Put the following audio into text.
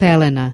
Pelena.